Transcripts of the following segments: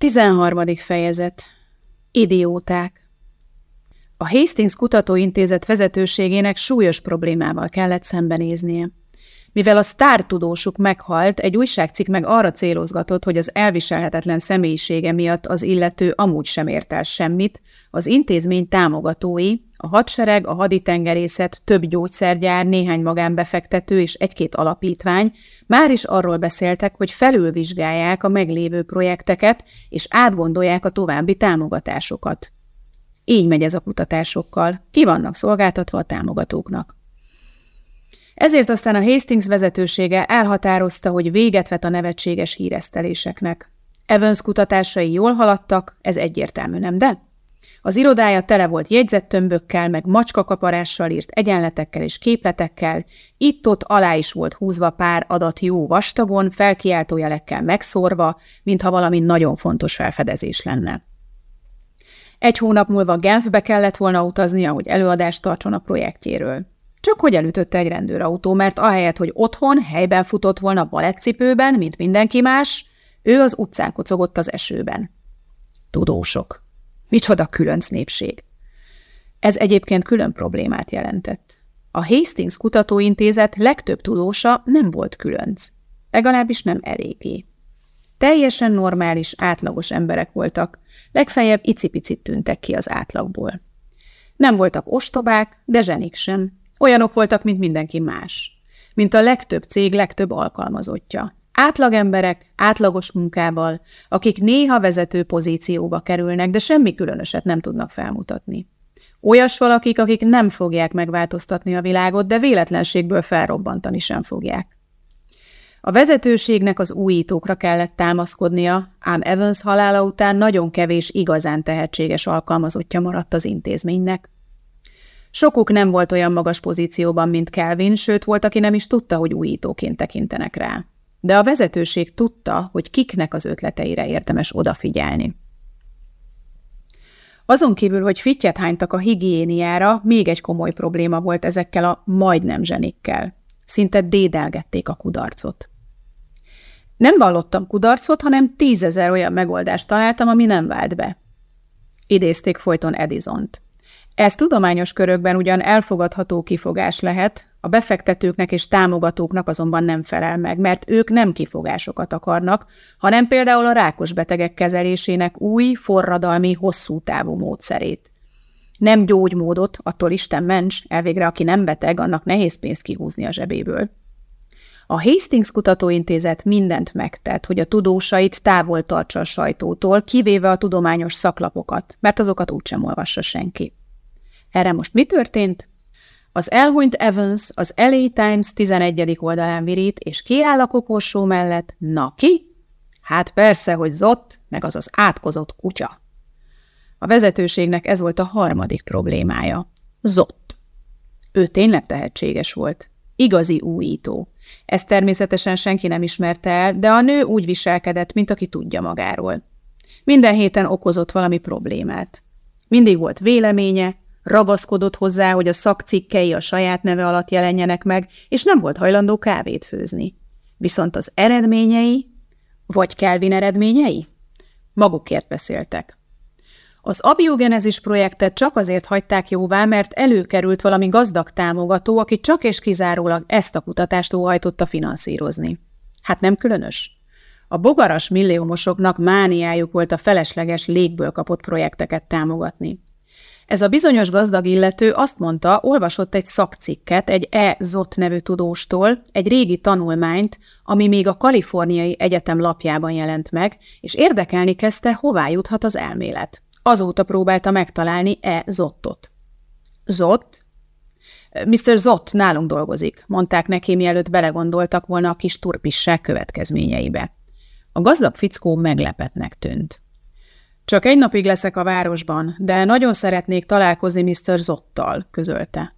13. fejezet Idióták A Hastings Kutatóintézet vezetőségének súlyos problémával kellett szembenéznie. Mivel a sztártudósuk meghalt, egy újságcikk meg arra célozgatott, hogy az elviselhetetlen személyisége miatt az illető amúgy sem ért el semmit, az intézmény támogatói, a hadsereg, a haditengerészet, több gyógyszergyár, néhány magánbefektető és egy-két alapítvány már is arról beszéltek, hogy felülvizsgálják a meglévő projekteket, és átgondolják a további támogatásokat. Így megy ez a kutatásokkal, ki vannak szolgáltatva a támogatóknak. Ezért aztán a Hastings vezetősége elhatározta, hogy véget vet a nevetséges híreszteléseknek. Evans kutatásai jól haladtak, ez egyértelmű, nem de? Az irodája tele volt jegyzettömbökkel, meg macskakaparással írt egyenletekkel és képletekkel, itt-ott alá is volt húzva pár adat jó vastagon, felkiáltójelekkel megszórva, mintha valami nagyon fontos felfedezés lenne. Egy hónap múlva Genfbe kellett volna utaznia, hogy előadást tartson a projektjéről. Csak hogy elütötte egy rendőrautó, mert ahelyett, hogy otthon, helyben futott volna balettcipőben, mint mindenki más, ő az utcán kocogott az esőben. Tudósok. Micsoda különc népség. Ez egyébként külön problémát jelentett. A Hastings Kutatóintézet legtöbb tudósa nem volt különc. Legalábbis nem eléggé. Teljesen normális, átlagos emberek voltak, legfeljebb icipicit tűntek ki az átlagból. Nem voltak ostobák, de zsenik sem, Olyanok voltak, mint mindenki más. Mint a legtöbb cég legtöbb alkalmazottja. Átlagemberek, átlagos munkával, akik néha vezető pozícióba kerülnek, de semmi különöset nem tudnak felmutatni. Olyas valakik, akik nem fogják megváltoztatni a világot, de véletlenségből felrobbantani sem fogják. A vezetőségnek az újítókra kellett támaszkodnia, ám Evans halála után nagyon kevés igazán tehetséges alkalmazottja maradt az intézménynek. Sokuk nem volt olyan magas pozícióban, mint Kelvin, sőt volt, aki nem is tudta, hogy újítóként tekintenek rá. De a vezetőség tudta, hogy kiknek az ötleteire érdemes odafigyelni. Azon kívül, hogy fittyet hánytak a higiéniára, még egy komoly probléma volt ezekkel a majdnem zsenikkel. Szinte dédelgették a kudarcot. Nem vallottam kudarcot, hanem tízezer olyan megoldást találtam, ami nem vált be. Idézték folyton Edisont. Ez tudományos körökben ugyan elfogadható kifogás lehet, a befektetőknek és támogatóknak azonban nem felel meg, mert ők nem kifogásokat akarnak, hanem például a rákos betegek kezelésének új, forradalmi, hosszú távú módszerét. Nem gyógymódot, attól Isten ments, elvégre aki nem beteg, annak nehéz pénzt kihúzni a zsebéből. A Hastings Kutatóintézet mindent megtett, hogy a tudósait távol tartsa a sajtótól, kivéve a tudományos szaklapokat, mert azokat úgysem olvassa senki. Erre most mi történt? Az elhunyt Evans az LA Times 11. oldalán virít, és kiáll a koporsó mellett. Na ki? Hát persze, hogy Zott, meg az az átkozott kutya. A vezetőségnek ez volt a harmadik problémája. Zott. Ő tényleg tehetséges volt. Igazi újító. Ezt természetesen senki nem ismerte el, de a nő úgy viselkedett, mint aki tudja magáról. Minden héten okozott valami problémát. Mindig volt véleménye, Ragaszkodott hozzá, hogy a szakcikkei a saját neve alatt jelenjenek meg, és nem volt hajlandó kávét főzni. Viszont az eredményei, vagy Kelvin eredményei? Magukért beszéltek. Az abiogenezis projektet csak azért hagyták jóvá, mert előkerült valami gazdag támogató, aki csak és kizárólag ezt a kutatást óhajtotta finanszírozni. Hát nem különös? A bogaras milliómosoknak mániájuk volt a felesleges légből kapott projekteket támogatni. Ez a bizonyos gazdag illető azt mondta, olvasott egy szakcikket egy E. Zott nevű tudóstól, egy régi tanulmányt, ami még a Kaliforniai Egyetem lapjában jelent meg, és érdekelni kezdte, hová juthat az elmélet. Azóta próbálta megtalálni E. Zottot. Zott? Mr. Zott nálunk dolgozik, mondták neki, mielőtt belegondoltak volna a kis turpisság következményeibe. A gazdag fickó meglepetnek tűnt. Csak egy napig leszek a városban, de nagyon szeretnék találkozni Mr. Zottal, közölte.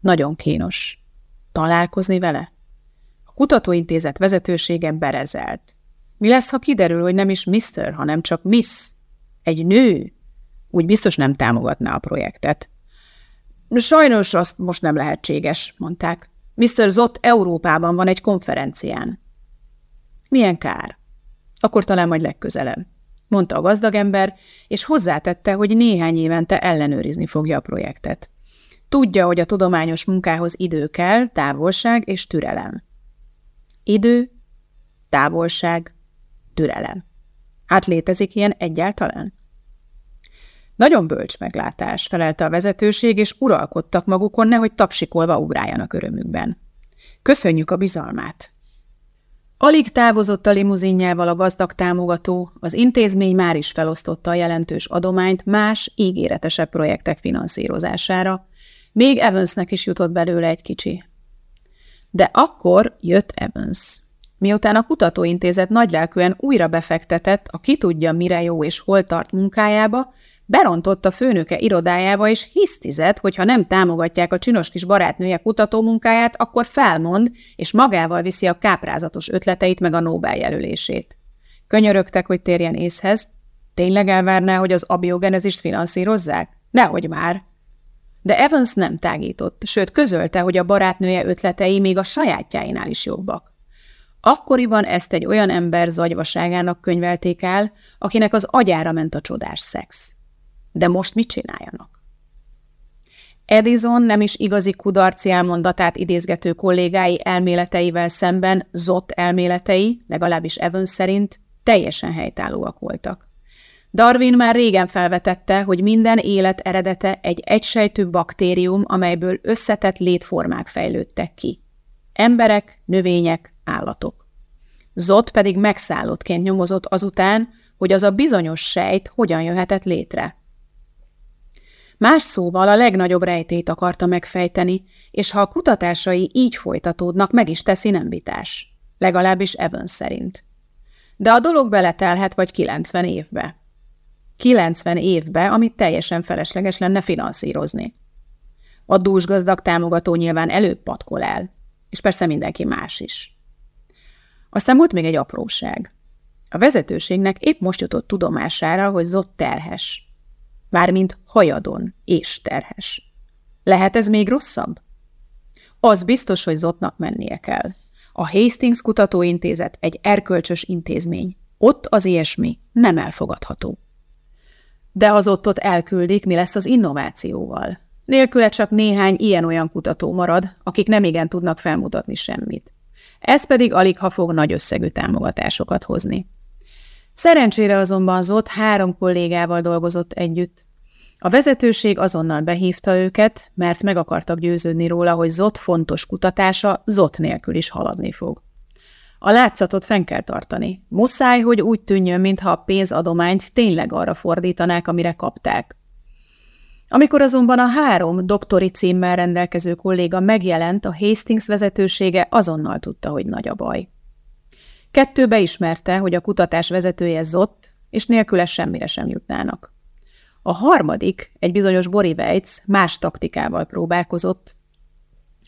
Nagyon kínos. Találkozni vele? A kutatóintézet vezetősége berezelt. Mi lesz, ha kiderül, hogy nem is Mr., hanem csak Miss? Egy nő? Úgy biztos nem támogatná a projektet. Sajnos azt most nem lehetséges, mondták. Mr. Zott Európában van egy konferencián. Milyen kár. Akkor talán majd legközelebb. Mondta a gazdagember, és hozzátette, hogy néhány évente ellenőrizni fogja a projektet. Tudja, hogy a tudományos munkához idő kell, távolság és türelem. Idő, távolság, türelem. Hát létezik ilyen egyáltalán? Nagyon bölcs meglátás, felelte a vezetőség, és uralkodtak magukon, nehogy tapsikolva ugráljanak örömükben. Köszönjük a bizalmát! Alig távozott a limuzinjával a gazdag támogató, az intézmény már is felosztotta a jelentős adományt más, ígéretesebb projektek finanszírozására, még Evansnek is jutott belőle egy kicsi. De akkor jött Evans. Miután a kutatóintézet nagylelkűen újra befektetett a ki tudja mire jó és hol tart munkájába, berontott a főnöke irodájába, és hisztizett, hogy ha nem támogatják a csinos kis barátnője kutatómunkáját, akkor felmond, és magával viszi a káprázatos ötleteit meg a Nobel jelölését. Könyörögtek, hogy térjen észhez. Tényleg elvárná, hogy az abiogenezist finanszírozzák? Nehogy már! De Evans nem tágított, sőt közölte, hogy a barátnője ötletei még a sajátjáinál is jobbak. Akkoriban ezt egy olyan ember zagyvaságának könyvelték el, akinek az agyára ment a csodás szex. De most mit csináljanak? Edison nem is igazi kudarci elmondatát idézgető kollégái elméleteivel szemben Zott elméletei, legalábbis Evans szerint, teljesen helytállóak voltak. Darwin már régen felvetette, hogy minden élet eredete egy egysejtű baktérium, amelyből összetett létformák fejlődtek ki. Emberek, növények, állatok. Zott pedig megszállottként nyomozott azután, hogy az a bizonyos sejt hogyan jöhetett létre. Más szóval a legnagyobb rejtét akarta megfejteni, és ha a kutatásai így folytatódnak, meg is teszi nem. Legalábbis Evans szerint. De a dolog beletelhet vagy 90 évbe. 90 évbe, amit teljesen felesleges lenne finanszírozni. A dúsgazdag támogató nyilván előbb patkol el, és persze mindenki más is. Aztán volt még egy apróság. A vezetőségnek épp most jutott tudomására, hogy Zott terhes. Mármint hajadon és terhes. Lehet ez még rosszabb? Az biztos, hogy Zottnak mennie kell. A Hastings Kutatóintézet egy erkölcsös intézmény. Ott az ilyesmi nem elfogadható. De az ottot elküldik, mi lesz az innovációval. Nélküle csak néhány ilyen-olyan kutató marad, akik nem igen tudnak felmutatni semmit. Ez pedig alig ha fog nagy összegű támogatásokat hozni. Szerencsére azonban Zott három kollégával dolgozott együtt. A vezetőség azonnal behívta őket, mert meg akartak győződni róla, hogy Zott fontos kutatása Zott nélkül is haladni fog. A látszatot fenn kell tartani. Muszáj, hogy úgy tűnjön, mintha a pénzadományt tényleg arra fordítanák, amire kapták. Amikor azonban a három doktori címmel rendelkező kolléga megjelent, a Hastings vezetősége azonnal tudta, hogy nagy a baj. Kettő beismerte, hogy a kutatás vezetője Zott, és nélküle semmire sem jutnának. A harmadik, egy bizonyos Bori Weitz más taktikával próbálkozott.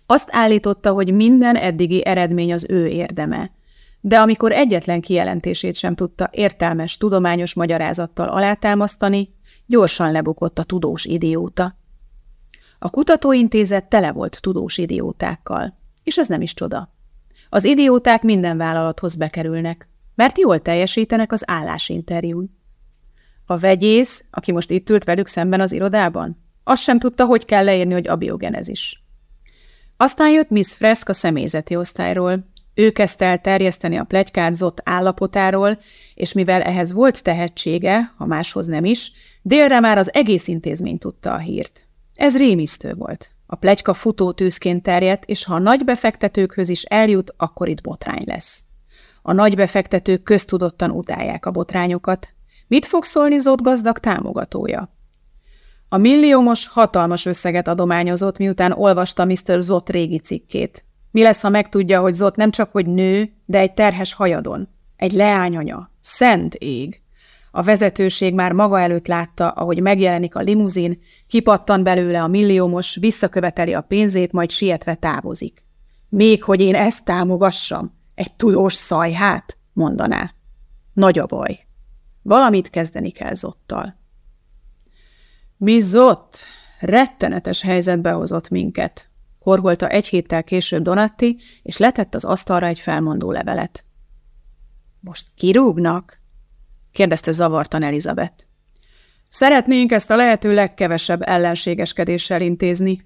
Azt állította, hogy minden eddigi eredmény az ő érdeme, de amikor egyetlen kijelentését sem tudta értelmes, tudományos magyarázattal alátámasztani, gyorsan lebukott a tudós idióta. A kutatóintézet tele volt tudós idiótákkal, és ez nem is csoda. Az idióták minden vállalathoz bekerülnek, mert jól teljesítenek az állásinterjún. A vegyész, aki most itt ült velük szemben az irodában, azt sem tudta, hogy kell leírni, hogy abiogenezis. Aztán jött Miss Fresk a személyzeti osztályról, ő kezdte el terjeszteni a plegykázott állapotáról, és mivel ehhez volt tehetsége, ha máshoz nem is, délre már az egész intézmény tudta a hírt. Ez rémisztő volt. A plegyka futó tűzként terjedt, és ha a nagy befektetőkhöz is eljut, akkor itt botrány lesz. A nagy befektetők köztudottan utálják a botrányokat. Mit fog szólni Zót gazdag támogatója? A milliómos hatalmas összeget adományozott, miután olvasta Mr. Zott régi cikkét. Mi lesz, ha megtudja, hogy Zott nem csak hogy nő, de egy terhes hajadon? Egy leányanya. Szent ég. A vezetőség már maga előtt látta, ahogy megjelenik a limuzin, kipattan belőle a milliómos, visszaköveteli a pénzét, majd sietve távozik. Még hogy én ezt támogassam? Egy tudós szajhát? mondaná. Nagy a baj. Valamit kezdeni kell Zottal. Mi Zott? Rettenetes helyzetbe hozott minket, Korgolta egy héttel később Donatti, és letett az asztalra egy felmondó levelet. Most kirúgnak? Kérdezte zavartan Elizabeth. Szeretnénk ezt a lehető legkevesebb ellenségeskedéssel intézni.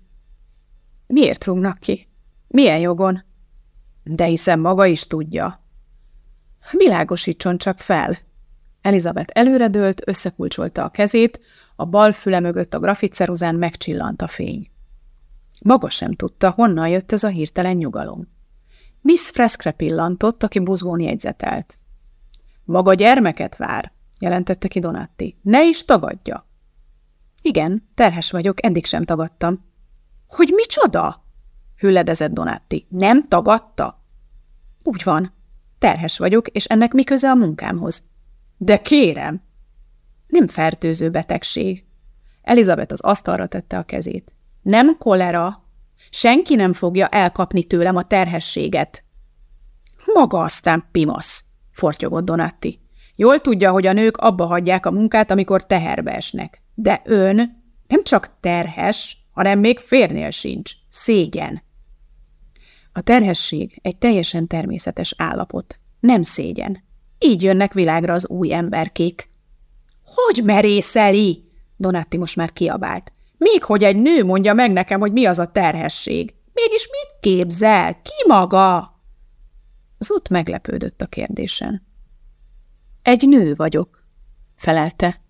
Miért rúgnak ki? Milyen jogon? De hiszen maga is tudja. Világosítson csak fel. Elizabeth előredőlt, összekulcsolta a kezét, a bal füle mögött a grafitceruzán megcsillant a fény. Maga sem tudta, honnan jött ez a hirtelen nyugalom. Miss Freskre pillantott, aki buzgón jegyzetelt. Maga gyermeket vár, jelentette ki Donatti. Ne is tagadja. Igen, terhes vagyok, eddig sem tagadtam. Hogy micsoda? hülledezett Donatti. Nem tagadta? Úgy van. Terhes vagyok, és ennek mi köze a munkámhoz? De kérem! Nem fertőző betegség. Elizabeth az asztalra tette a kezét. Nem kolera. Senki nem fogja elkapni tőlem a terhességet. Maga aztán pimasz, fortyogott Donatti. Jól tudja, hogy a nők abba hagyják a munkát, amikor teherbe esnek. De ön nem csak terhes, hanem még férnél sincs. Szégyen. A terhesség egy teljesen természetes állapot. Nem szégyen. Így jönnek világra az új emberkék. Hogy merészeli? Donatti most már kiabált. Még hogy egy nő mondja meg nekem, hogy mi az a terhesség. Mégis mit képzel? Ki maga? Zott meglepődött a kérdésen. Egy nő vagyok, felelte.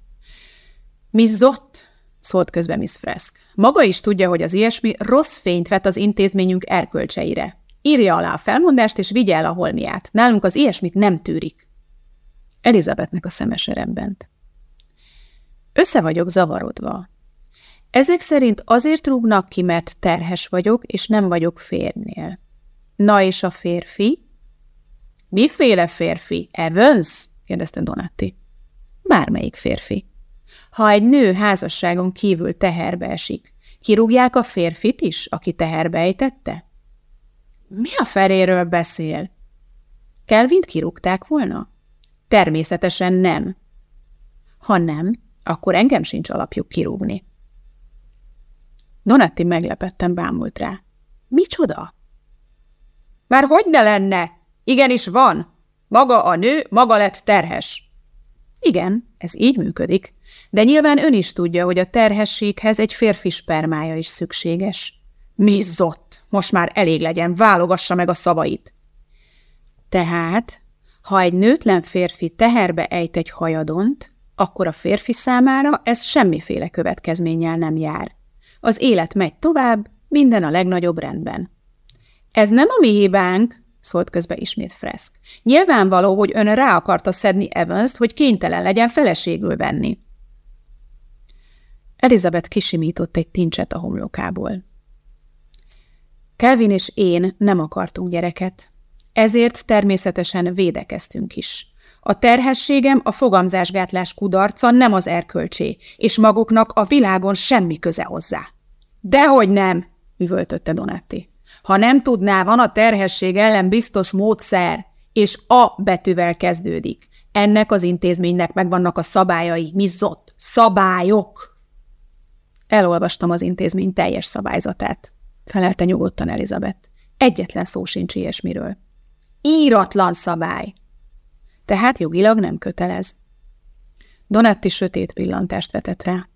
Miss Zott, szólt közbe Miss Fresk. Maga is tudja, hogy az ilyesmi rossz fényt vet az intézményünk erkölcseire. Írja alá a felmondást, és vigye el a holmiát. Nálunk az ilyesmit nem tűrik. Elizabethnek a szemese rebbent. Össze vagyok zavarodva. Ezek szerint azért rúgnak ki, mert terhes vagyok, és nem vagyok férnél. Na és a férfi? Miféle férfi? Evans? kérdezte Donatti. Bármelyik férfi. Ha egy nő házasságon kívül teherbe esik, kirúgják a férfit is, aki teherbe ejtette? Mi a feréről beszél? Kelvint kirúgták volna? Természetesen nem. Ha nem, akkor engem sincs alapjuk kirúgni. Donatti meglepetten bámult rá. Micsoda? Már hogy ne lenne? Igenis van. Maga a nő, maga lett terhes. Igen, ez így működik, de nyilván ön is tudja, hogy a terhességhez egy férfi spermája is szükséges. Mizzott! Most már elég legyen, válogassa meg a szavait. Tehát, ha egy nőtlen férfi teherbe ejt egy hajadont, akkor a férfi számára ez semmiféle következménnyel nem jár. Az élet megy tovább, minden a legnagyobb rendben. Ez nem a mi hibánk, szólt közbe ismét Fresk. Nyilvánvaló, hogy ön rá akarta szedni evans hogy kénytelen legyen feleségül venni. Elizabeth kisimított egy tincset a homlokából. Kelvin és én nem akartunk gyereket, ezért természetesen védekeztünk is. A terhességem a fogamzásgátlás kudarca nem az erkölcsé, és maguknak a világon semmi köze hozzá. Dehogy nem, üvöltötte Donatti. Ha nem tudná, van a terhesség ellen biztos módszer, és A betűvel kezdődik. Ennek az intézménynek megvannak a szabályai, mizzott, szabályok. Elolvastam az intézmény teljes szabályzatát, felelte nyugodtan Elizabeth. Egyetlen szó sincs ilyesmiről. Íratlan szabály. Tehát jogilag nem kötelez. Donatti sötét pillantást vetett rá.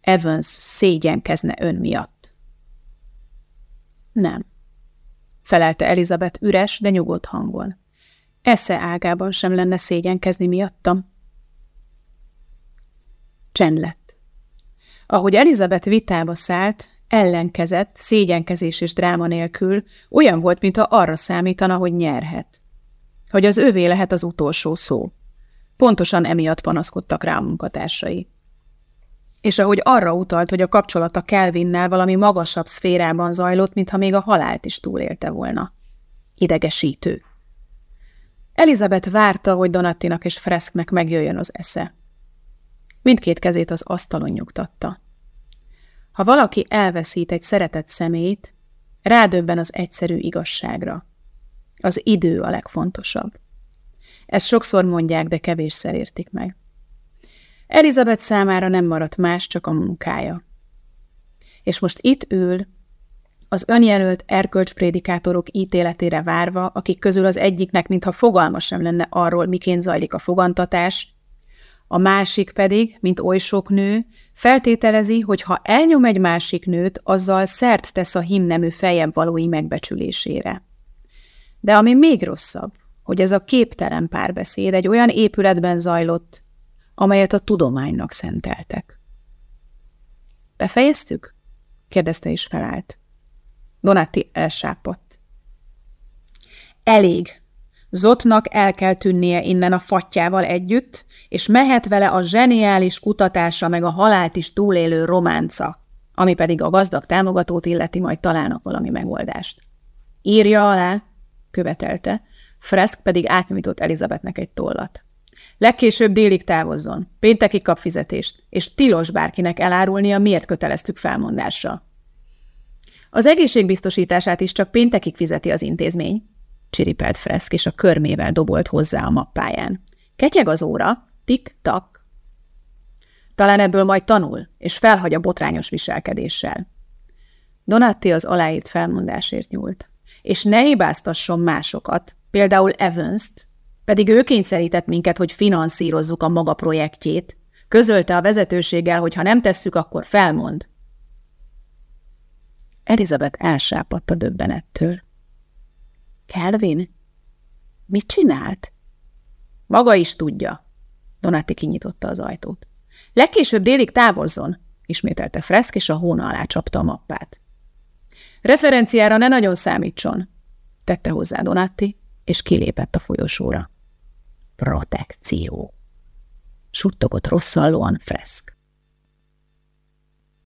Evans szégyenkezne ön miatt. Nem felelte Elizabeth üres, de nyugodt hangon. Esze ágában sem lenne szégyenkezni miattam. Csend lett. Ahogy Elizabeth vitába szállt, ellenkezett, szégyenkezés és dráma nélkül, olyan volt, mintha arra számítana, hogy nyerhet. Hogy az ővé lehet az utolsó szó. Pontosan emiatt panaszkodtak rá a munkatársai és ahogy arra utalt, hogy a kapcsolata Kelvinnel valami magasabb szférában zajlott, mintha még a halált is túlélte volna. Idegesítő. Elizabeth várta, hogy Donattinak és Fresknek megjöjjön az esze. Mindkét kezét az asztalon nyugtatta. Ha valaki elveszít egy szeretett szemét, rádöbben az egyszerű igazságra. Az idő a legfontosabb. Ezt sokszor mondják, de kevésszer értik meg. Elizabeth számára nem maradt más, csak a munkája. És most itt ül, az önjelölt erkölcsprédikátorok ítéletére várva, akik közül az egyiknek mintha fogalma sem lenne arról, miként zajlik a fogantatás, A másik pedig, mint oly sok nő, feltételezi, hogy ha elnyom egy másik nőt, azzal szert tesz a himnemű fejebb valói megbecsülésére. De ami még rosszabb, hogy ez a képtelen párbeszéd egy olyan épületben zajlott, amelyet a tudománynak szenteltek. Befejeztük? kérdezte és felállt. Donati elsápadt. Elég. Zotnak el kell tűnnie innen a fattyával együtt, és mehet vele a zseniális kutatása meg a halált is túlélő románca, ami pedig a gazdag támogatót illeti, majd találnak valami megoldást. Írja alá, követelte, Fresk pedig átnyújtott Elizabethnek egy tollat. Legkésőbb délig távozzon, péntekig kap fizetést, és tilos bárkinek elárulnia, miért köteleztük felmondásra. Az egészségbiztosítását is csak péntekig fizeti az intézmény, csiripelt Fresk, és a körmével dobolt hozzá a mappáján. Ketyeg az óra, tik-tak. Talán ebből majd tanul, és felhagy a botrányos viselkedéssel. Donatti az aláírt felmondásért nyúlt. És ne hibáztasson másokat, például Evans-t, pedig ő kényszerített minket, hogy finanszírozzuk a maga projektjét. Közölte a vezetőséggel, hogy ha nem tesszük, akkor felmond. Elizabeth elsápadt a döbbenettől. Kelvin? Mit csinált? Maga is tudja. Donati kinyitotta az ajtót. Legkésőbb délig távozzon, ismételte Fresk, és a hóna alá csapta a mappát. Referenciára ne nagyon számítson, tette hozzá Donatti, és kilépett a folyosóra. Protekció. Suttogott rosszallóan Fresk.